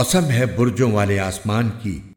कसम है बुर्जों वाले आसमान की।